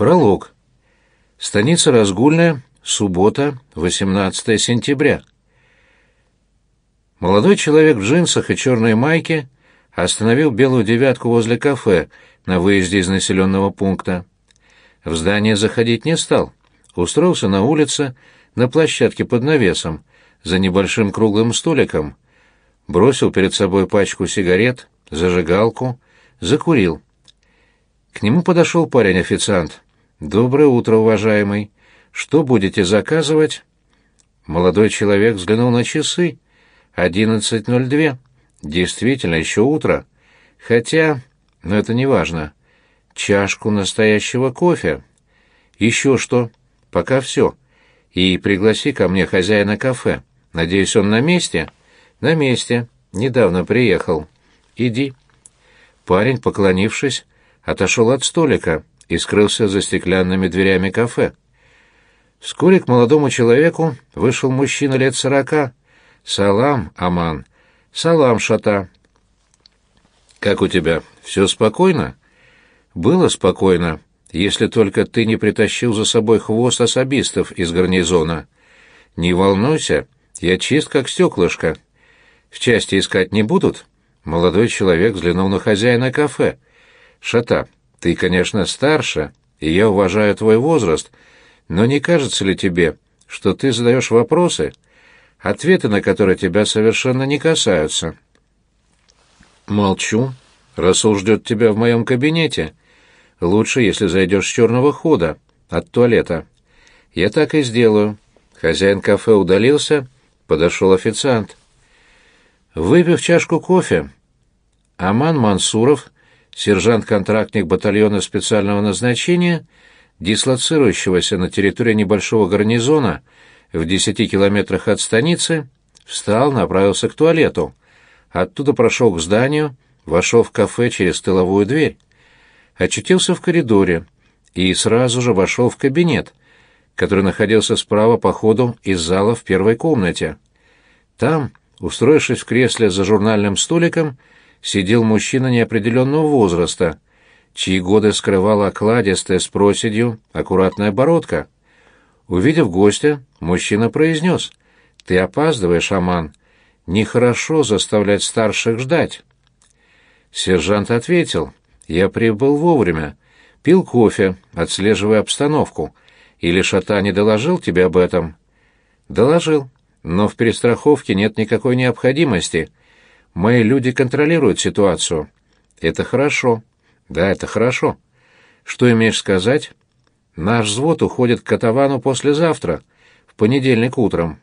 Пролог. Станица Разгульная, суббота, 18 сентября. Молодой человек в джинсах и черной майке остановил белую девятку возле кафе на выезде из населенного пункта. В здание заходить не стал. Устроился на улице, на площадке под навесом, за небольшим круглым столиком. Бросил перед собой пачку сигарет, зажигалку, закурил. К нему подошел парень-официант. «Доброе утро, уважаемый. Что будете заказывать?» Молодой человек взглянул на часы. «Одиннадцать ноль две. Действительно, еще утро. Хотя, но это не важно. Чашку настоящего кофе. Еще что? Пока все. И пригласи ко мне хозяина кафе. Надеюсь, он на месте?» «На месте. Недавно приехал. Иди». Парень, поклонившись, отошел от столика и скрылся за стеклянными дверями кафе. Вскоре к молодому человеку вышел мужчина лет сорока. «Салам, Аман! Салам, Шата!» «Как у тебя? Все спокойно?» «Было спокойно, если только ты не притащил за собой хвост особистов из гарнизона. Не волнуйся, я чист, как стеклышко. В части искать не будут?» Молодой человек взглянул на хозяина кафе — Шата, ты, конечно, старше, и я уважаю твой возраст, но не кажется ли тебе, что ты задаешь вопросы, ответы на которые тебя совершенно не касаются? Молчу. Расул ждет тебя в моем кабинете. Лучше, если зайдешь с черного хода, от туалета. Я так и сделаю. Хозяин кафе удалился, подошел официант. Выпив чашку кофе, Аман Мансуров сержант-контрактник батальона специального назначения, дислоцирующегося на территории небольшого гарнизона в десяти километрах от станицы, встал, направился к туалету. Оттуда прошел к зданию, вошел в кафе через тыловую дверь. Очутился в коридоре и сразу же вошел в кабинет, который находился справа по ходу из зала в первой комнате. Там, устроившись в кресле за журнальным столиком, сидел мужчина неопределенного возраста, чьи годы скрывала окладистая с проседью аккуратная бородка. Увидев гостя, мужчина произнес, «Ты опаздываешь, Аман. Нехорошо заставлять старших ждать». Сержант ответил, «Я прибыл вовремя, пил кофе, отслеживая обстановку. Или Шата не доложил тебе об этом?» «Доложил, но в перестраховке нет никакой необходимости». Мои люди контролируют ситуацию. Это хорошо. Да, это хорошо. Что имеешь сказать? Наш взвод уходит к Катавану послезавтра, в понедельник утром.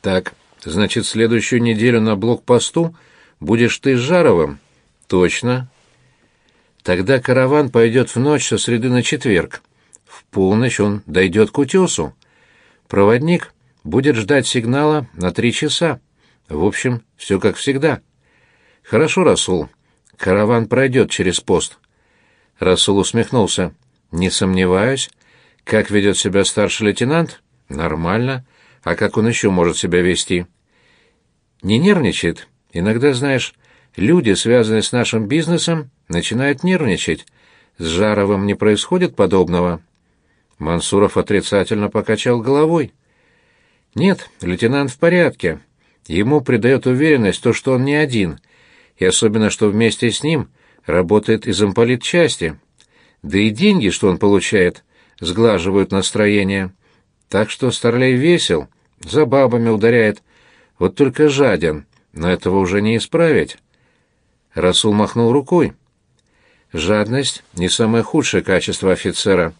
Так, значит, следующую неделю на блокпосту будешь ты с Жаровым? Точно. Тогда караван пойдет в ночь со среды на четверг. В полночь он дойдет к утесу. Проводник будет ждать сигнала на три часа. В общем, все как всегда. Хорошо, Расул. Караван пройдет через пост. Расул усмехнулся. Не сомневаюсь. Как ведет себя старший лейтенант? Нормально. А как он еще может себя вести? Не нервничает. Иногда, знаешь, люди, связанные с нашим бизнесом, начинают нервничать. С Жаровым не происходит подобного. Мансуров отрицательно покачал головой. Нет, лейтенант в порядке. Ему придает уверенность то, что он не один, и особенно, что вместе с ним работает и замполит части. Да и деньги, что он получает, сглаживают настроение. Так что Старлей весел, за бабами ударяет, вот только жаден, но этого уже не исправить. Расул махнул рукой. Жадность — не самое худшее качество офицера.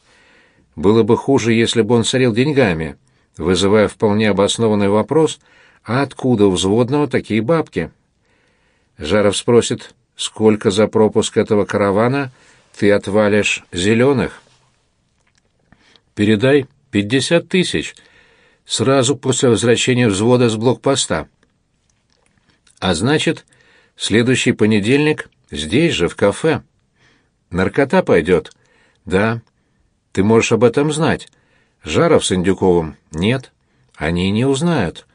Было бы хуже, если бы он сорил деньгами, вызывая вполне обоснованный вопрос — а откуда у взводного такие бабки? Жаров спросит, сколько за пропуск этого каравана ты отвалишь зеленых? Передай пятьдесят тысяч, сразу после возвращения взвода с блокпоста. А значит, следующий понедельник здесь же, в кафе. Наркота пойдет? Да. Ты можешь об этом знать. Жаров с Индюковым? Нет. Они не узнают.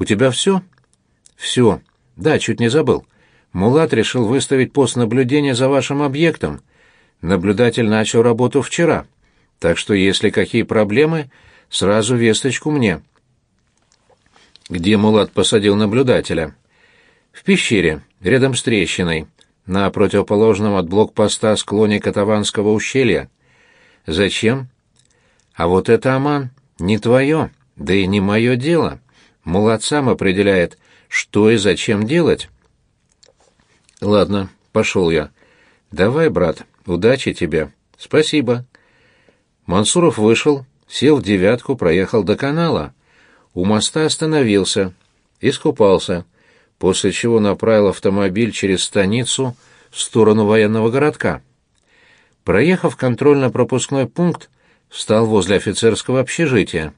У тебя все? Все. Да, чуть не забыл. Мулат решил выставить пост наблюдения за вашим объектом. наблюдатель начал работу вчера, так что если какие проблемы, сразу весточку мне. Где Мулат посадил наблюдателя? В пещере, рядом с трещиной, на противоположном от блокпоста склоне Катаванского ущелья. Зачем? А вот это, Аман, не твое, да и не мое дело. Мулат сам определяет, что и зачем делать. Ладно, пошел я. Давай, брат, удачи тебе. Спасибо. Мансуров вышел, сел в девятку, проехал до канала. У моста остановился, искупался, после чего направил автомобиль через станицу в сторону военного городка. Проехав контрольно-пропускной пункт, встал возле офицерского общежития.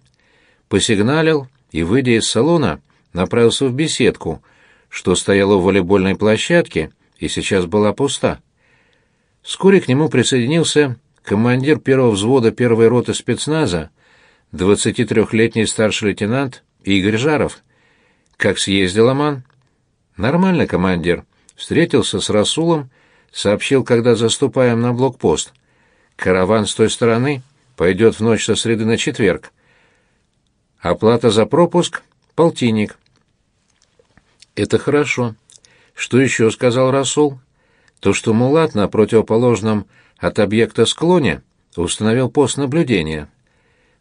Посигналил и, выйдя из салона, направился в беседку, что стояла у волейбольной площадки и сейчас была пуста. Вскоре к нему присоединился командир первого взвода первой роты спецназа, 23-летний старший лейтенант Игорь Жаров. Как съездил Аман? Нормально, командир. Встретился с Расулом, сообщил, когда заступаем на блокпост. Караван с той стороны пойдет в ночь со среды на четверг. Оплата за пропуск — полтинник. Это хорошо. Что еще сказал Расул? То, что Мулат на противоположном от объекта склоне установил пост наблюдения.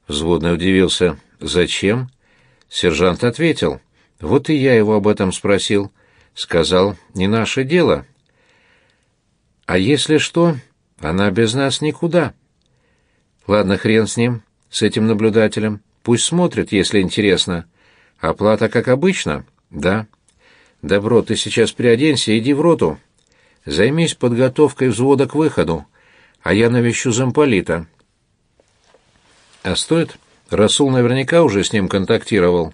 Взводный удивился. «Зачем?» Сержант ответил. «Вот и я его об этом спросил. Сказал, не наше дело». «А если что, она без нас никуда». «Ладно, хрен с ним, с этим наблюдателем. Пусть смотрит, если интересно. Оплата, как обычно?» «Да». «Добро, ты сейчас приоденься, иди в роту. Займись подготовкой взвода к выходу, а я навещу замполита». «А стоит? Расул наверняка уже с ним контактировал».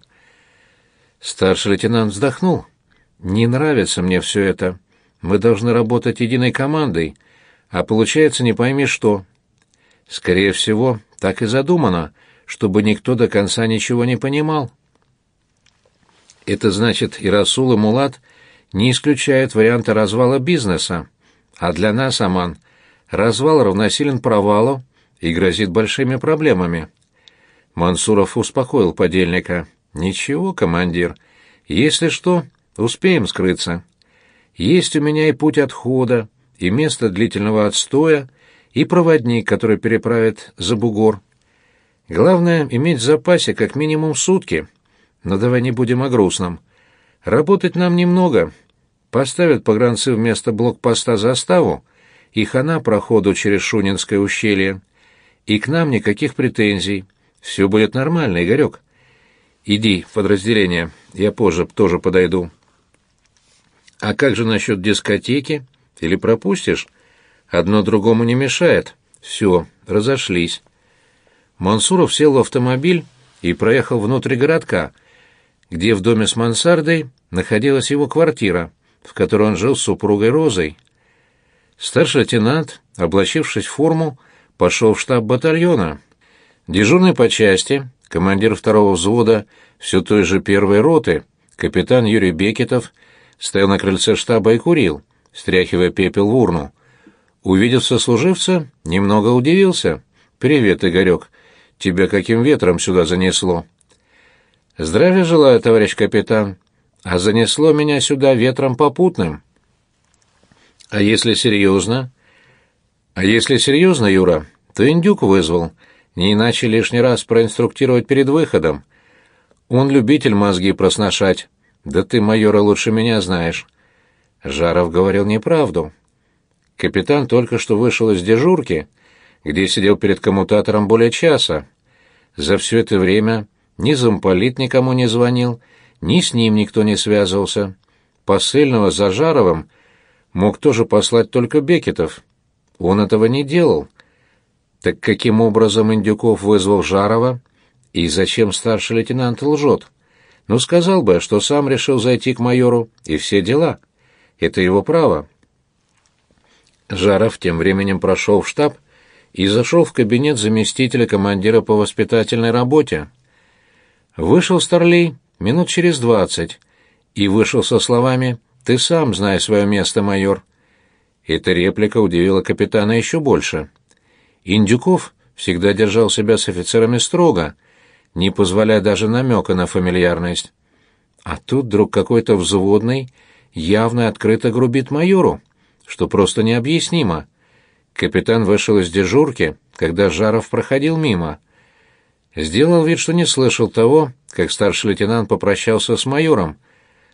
Старший лейтенант вздохнул. «Не нравится мне все это. Мы должны работать единой командой, а получается не пойми что. Скорее всего, так и задумано, чтобы никто до конца ничего не понимал». Это значит, и Расул, и Мулат не исключают варианта развала бизнеса. А для нас, Аман, развал равносилен провалу и грозит большими проблемами. Мансуров успокоил подельника. «Ничего, командир. Если что, успеем скрыться. Есть у меня и путь отхода, и место длительного отстоя, и проводник, который переправит за бугор. Главное — иметь в запасе как минимум сутки». Но давай не будем о грустном. Работать нам немного. Поставят погранцы вместо блокпоста заставу, и хана проходу через Шунинское ущелье. И к нам никаких претензий. Все будет нормально, Игорек. Иди в подразделение, я позже тоже подойду. А как же насчет дискотеки? Или пропустишь? Одно другому не мешает. Все, разошлись. Мансуров сел в автомобиль и проехал внутрь городка, где в доме с мансардой находилась его квартира, в которой он жил с супругой Розой. Старший лейтенант, облачившись в форму, пошел в штаб батальона. Дежурный по части, командир второго взвода все той же первой роты, капитан Юрий Бекетов, стоял на крыльце штаба и курил, стряхивая пепел в урну. Увидев сослуживца, немного удивился. «Привет, Игорек. Тебя каким ветром сюда занесло?» Здравия желаю, товарищ капитан. А занесло меня сюда ветром попутным. А если серьезно? А если серьезно, Юра, то индюк вызвал. Не иначе лишний раз проинструктировать перед выходом. Он любитель мозги просношать. Да ты, майора, лучше меня знаешь. Жаров говорил неправду. Капитан только что вышел из дежурки, где сидел перед коммутатором более часа. За все это время ни замполит никому не звонил, ни с ним никто не связывался. Посыльного за Жаровым мог тоже послать только Бекетов. Он этого не делал. Так каким образом Индюков вызвал Жарова и зачем старший лейтенант лжет? Ну, сказал бы, что сам решил зайти к майору, и все дела. Это его право. Жаров тем временем прошел в штаб и зашел в кабинет заместителя командира по воспитательной работе. Вышел Старлей минут через двадцать и вышел со словами «Ты сам знай свое место, майор». Эта реплика удивила капитана еще больше. Индюков всегда держал себя с офицерами строго, не позволяя даже намека на фамильярность. А тут вдруг какой-то взводный явно открыто грубит майору, что просто необъяснимо. Капитан вышел из дежурки, когда Жаров проходил мимо. Сделал вид, что не слышал того, как старший лейтенант попрощался с майором.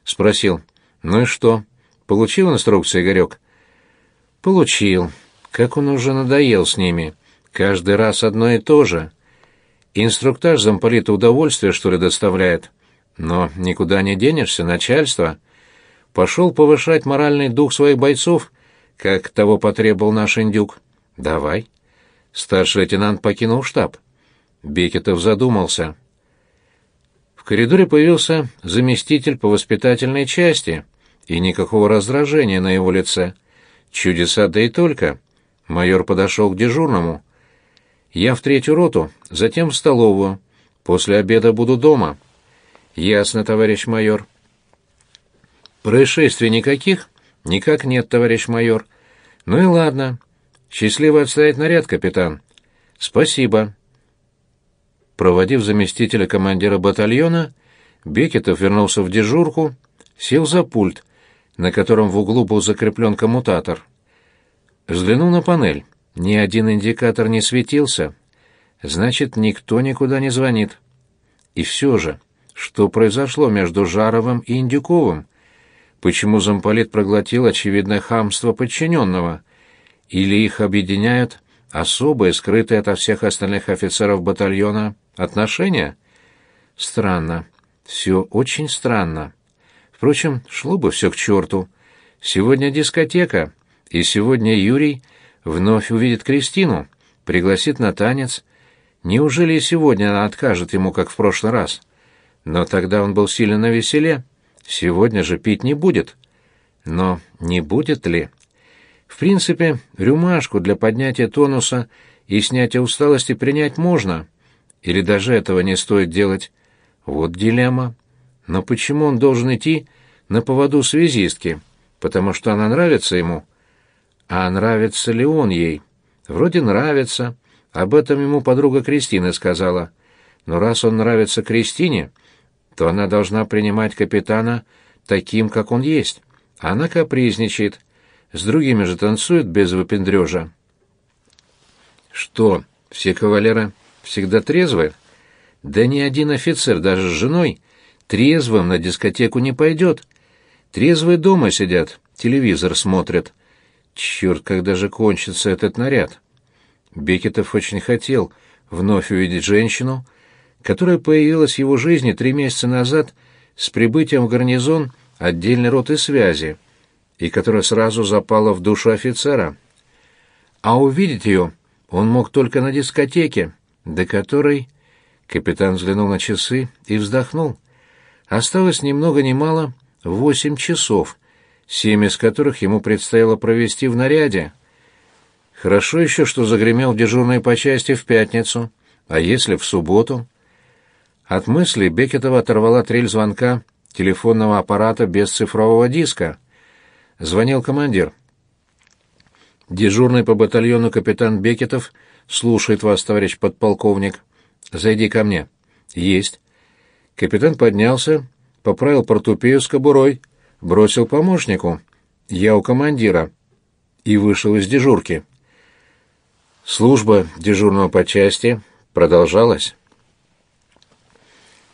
Спросил, «Ну и что, получил инструкции, Игорек?» «Получил. Как он уже надоел с ними. Каждый раз одно и то же. Инструктаж замполита удовольствие, что ли, доставляет. Но никуда не денешься, начальство. Пошел повышать моральный дух своих бойцов, как того потребовал наш индюк. Давай». Старший лейтенант покинул штаб. Бекетов задумался. В коридоре появился заместитель по воспитательной части, и никакого раздражения на его лице. Чудеса да и только. Майор подошел к дежурному. «Я в третью роту, затем в столовую. После обеда буду дома». «Ясно, товарищ майор». «Происшествий никаких?» «Никак нет, товарищ майор». «Ну и ладно. Счастливо отстоять наряд, капитан». «Спасибо». Проводив заместителя командира батальона, Бекетов вернулся в дежурку, сел за пульт, на котором в углу был закреплен коммутатор. Взглянул на панель. Ни один индикатор не светился. Значит, никто никуда не звонит. И все же, что произошло между Жаровым и Индюковым? Почему замполит проглотил очевидное хамство подчиненного? Или их объединяют особые, скрытые ото всех остальных офицеров батальона, отношения? Странно. Все очень странно. Впрочем, шло бы все к черту. Сегодня дискотека, и сегодня Юрий вновь увидит Кристину, пригласит на танец. Неужели и сегодня она откажет ему, как в прошлый раз? Но тогда он был сильно навеселе. Сегодня же пить не будет. Но не будет ли? В принципе, рюмашку для поднятия тонуса и снятия усталости принять можно. Или даже этого не стоит делать. Вот дилемма. Но почему он должен идти на поводу связистки? Потому что она нравится ему. А нравится ли он ей? Вроде нравится. Об этом ему подруга Кристина сказала. Но раз он нравится Кристине, то она должна принимать капитана таким, как он есть. Она капризничает. С другими же танцует без выпендрежа. Что, все кавалеры всегда трезвы? Да ни один офицер, даже с женой, трезвым на дискотеку не пойдет. Трезвые дома сидят, телевизор смотрят. Черт, когда же кончится этот наряд? Бекетов очень хотел вновь увидеть женщину, которая появилась в его жизни три месяца назад с прибытием в гарнизон отдельной роты связи, и которая сразу запала в душу офицера. А увидеть ее он мог только на дискотеке, до которой Капитан взглянул на часы и вздохнул. Осталось ни много ни мало восемь часов, семь из которых ему предстояло провести в наряде. Хорошо еще, что загремел в дежурной по части в пятницу, а если в субботу? От мысли Бекетова оторвала трель звонка телефонного аппарата без цифрового диска. Звонил командир. «Дежурный по батальону капитан Бекетов слушает вас, товарищ подполковник». Зайди ко мне. Есть. Капитан поднялся, поправил портупею с кобурой, бросил помощнику. Я у командира. И вышел из дежурки. Служба дежурного по части продолжалась.